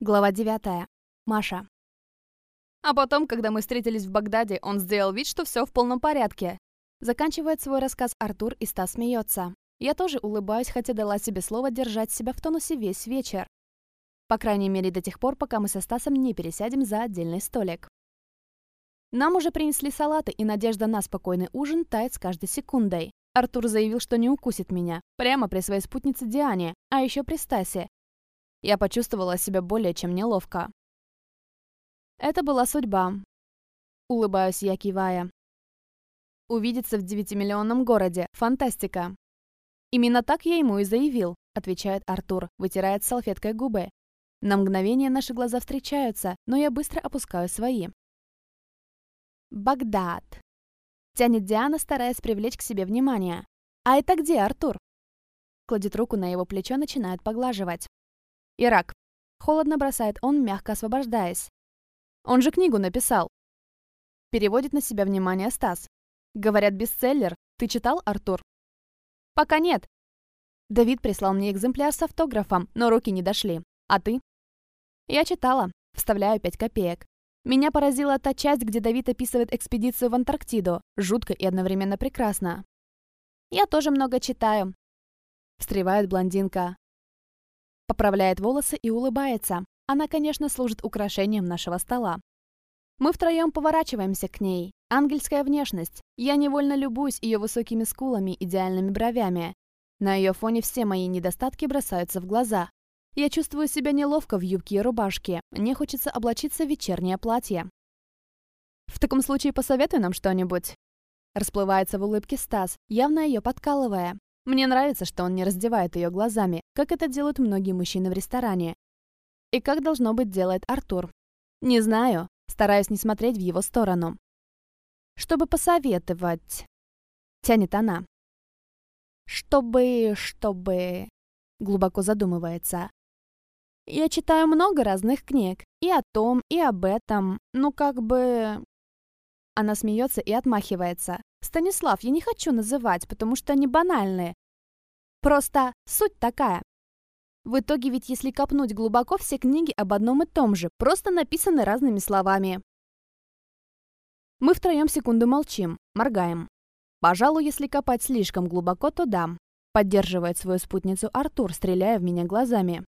Глава 9. Маша. А потом, когда мы встретились в Багдаде, он сделал вид, что все в полном порядке. Заканчивает свой рассказ Артур, и Стас смеется. Я тоже улыбаюсь, хотя дала себе слово держать себя в тонусе весь вечер. По крайней мере, до тех пор, пока мы со Стасом не пересядем за отдельный столик. Нам уже принесли салаты, и надежда на спокойный ужин тает с каждой секундой. Артур заявил, что не укусит меня, прямо при своей спутнице Диане, а еще при Стасе, я почувствовала себя более чем неловко. Это была судьба. Улыбаюсь я, кивая. Увидеться в девятимиллионном городе. Фантастика. Именно так я ему и заявил, отвечает Артур, вытирает салфеткой губы. На мгновение наши глаза встречаются, но я быстро опускаю свои. Багдад. Тянет Диана, стараясь привлечь к себе внимание. «А это где, Артур?» Кладет руку на его плечо, начинает поглаживать. Ирак. Холодно бросает он, мягко освобождаясь. Он же книгу написал. Переводит на себя внимание Стас. Говорят, бестселлер. Ты читал, Артур? Пока нет. Давид прислал мне экземпляр с автографом, но руки не дошли. А ты? Я читала. Вставляю 5 копеек. Меня поразила та часть, где Давид описывает экспедицию в Антарктиду. Жутко и одновременно прекрасно. Я тоже много читаю. Встревает блондинка. Поправляет волосы и улыбается. Она, конечно, служит украшением нашего стола. Мы втроем поворачиваемся к ней. Ангельская внешность. Я невольно любуюсь ее высокими скулами, идеальными бровями. На ее фоне все мои недостатки бросаются в глаза. Я чувствую себя неловко в юбке и рубашке. Мне хочется облачиться в вечернее платье. «В таком случае посоветуй нам что-нибудь». Расплывается в улыбке Стас, явно ее подкалывая. Мне нравится, что он не раздевает ее глазами, как это делают многие мужчины в ресторане. И как, должно быть, делает Артур. Не знаю, стараюсь не смотреть в его сторону. Чтобы посоветовать, тянет она. Чтобы, чтобы... Глубоко задумывается. Я читаю много разных книг. И о том, и об этом. Ну, как бы... Она смеется и отмахивается. Станислав, я не хочу называть, потому что они банальные. Просто суть такая. В итоге ведь если копнуть глубоко, все книги об одном и том же, просто написаны разными словами. Мы втроем секунду молчим, моргаем. Пожалуй, если копать слишком глубоко, то да. Поддерживает свою спутницу Артур, стреляя в меня глазами.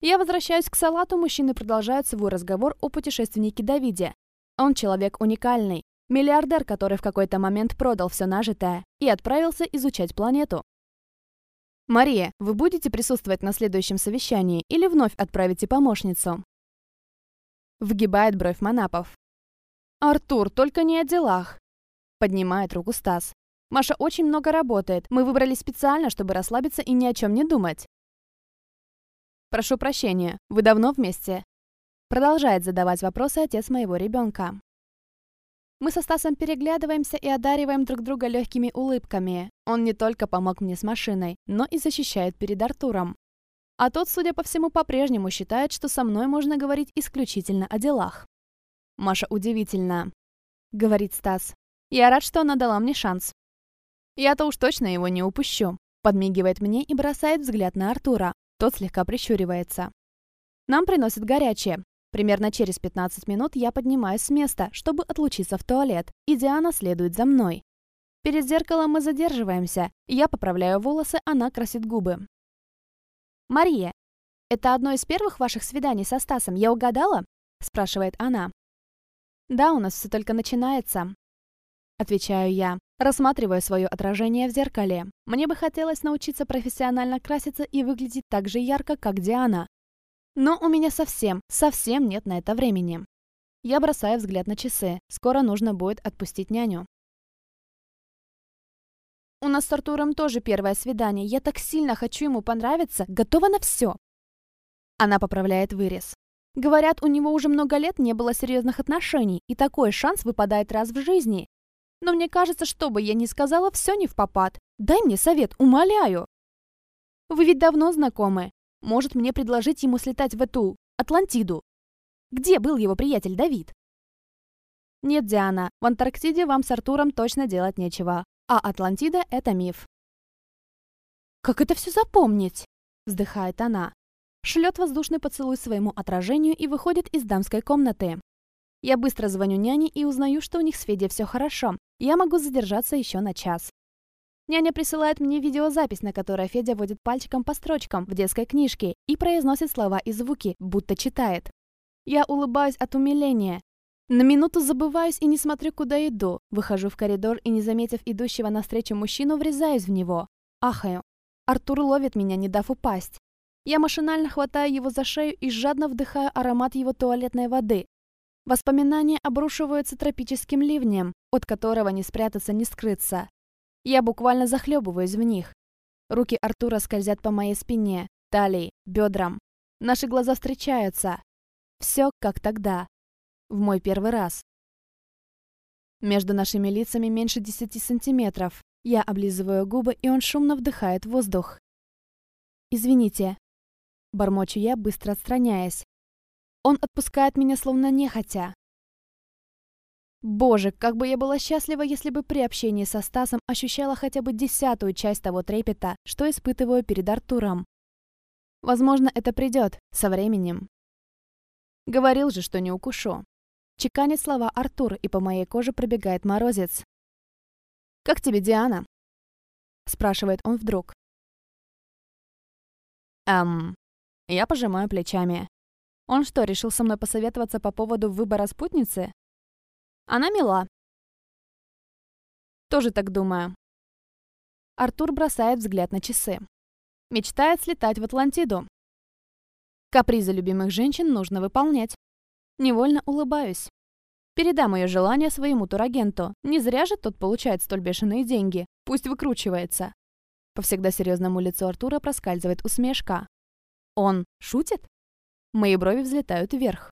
Я возвращаюсь к салату, мужчины продолжают свой разговор о путешественнике Давиде. Он человек уникальный, Миллиардер, который в какой-то момент продал все нажитое и отправился изучать планету. «Мария, вы будете присутствовать на следующем совещании или вновь отправите помощницу?» Вгибает бровь Манапов. «Артур, только не о делах!» Поднимает руку Стас. «Маша очень много работает. Мы выбрали специально, чтобы расслабиться и ни о чем не думать». «Прошу прощения, вы давно вместе?» Продолжает задавать вопросы отец моего ребенка. Мы со Стасом переглядываемся и одариваем друг друга легкими улыбками. Он не только помог мне с машиной, но и защищает перед Артуром. А тот, судя по всему, по-прежнему считает, что со мной можно говорить исключительно о делах. «Маша удивительно», — говорит Стас. «Я рад, что она дала мне шанс». «Я-то уж точно его не упущу», — подмигивает мне и бросает взгляд на Артура. Тот слегка прищуривается. Нам приносят горячее. Примерно через 15 минут я поднимаюсь с места, чтобы отлучиться в туалет, и Диана следует за мной. Перед зеркалом мы задерживаемся, я поправляю волосы, она красит губы. «Мария, это одно из первых ваших свиданий со Стасом, я угадала?» – спрашивает она. «Да, у нас все только начинается», – отвечаю я, рассматривая свое отражение в зеркале. Мне бы хотелось научиться профессионально краситься и выглядеть так же ярко, как Диана. Но у меня совсем, совсем нет на это времени. Я бросаю взгляд на часы. Скоро нужно будет отпустить няню. У нас с Артуром тоже первое свидание. Я так сильно хочу ему понравиться. Готова на все. Она поправляет вырез. Говорят, у него уже много лет не было серьезных отношений, и такой шанс выпадает раз в жизни. Но мне кажется, что бы я ни сказала, все не в попад. Дай мне совет, умоляю. Вы ведь давно знакомы. Может, мне предложить ему слетать в эту Атлантиду? Где был его приятель Давид? Нет, Диана, в Антарктиде вам с Артуром точно делать нечего. А Атлантида — это миф. «Как это все запомнить?» — вздыхает она. шлет воздушный поцелуй своему отражению и выходит из дамской комнаты. Я быстро звоню няне и узнаю, что у них с Федей все хорошо. Я могу задержаться еще на час. Няня присылает мне видеозапись, на которой Федя водит пальчиком по строчкам в детской книжке и произносит слова и звуки, будто читает. Я улыбаюсь от умиления. На минуту забываюсь и не смотрю, куда иду. Выхожу в коридор и, не заметив идущего навстречу мужчину, врезаюсь в него. Ахаю. Артур ловит меня, не дав упасть. Я машинально хватаю его за шею и жадно вдыхаю аромат его туалетной воды. Воспоминания обрушиваются тропическим ливнем, от которого не спрятаться, не скрыться. Я буквально захлебываюсь в них. Руки Артура скользят по моей спине, талии, бедрам. Наши глаза встречаются. Все как тогда. В мой первый раз. Между нашими лицами меньше десяти сантиметров. Я облизываю губы, и он шумно вдыхает воздух. «Извините». Бормочу я, быстро отстраняясь. Он отпускает меня словно нехотя. Боже, как бы я была счастлива, если бы при общении со Стасом ощущала хотя бы десятую часть того трепета, что испытываю перед Артуром. Возможно, это придет со временем. Говорил же, что не укушу. Чеканит слова Артур, и по моей коже пробегает морозец. «Как тебе, Диана?» Спрашивает он вдруг. Эм... Я пожимаю плечами. Он что, решил со мной посоветоваться по поводу выбора спутницы? Она мила. Тоже так думаю. Артур бросает взгляд на часы. Мечтает слетать в Атлантиду. Капризы любимых женщин нужно выполнять. Невольно улыбаюсь. Передам ее желание своему турагенту. Не зря же тот получает столь бешеные деньги. Пусть выкручивается. По всегда серьезному лицу Артура проскальзывает усмешка. Он шутит? Мои брови взлетают вверх.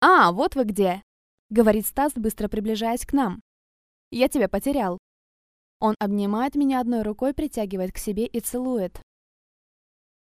«А, вот вы где!» — говорит Стас, быстро приближаясь к нам. «Я тебя потерял». Он обнимает меня одной рукой, притягивает к себе и целует.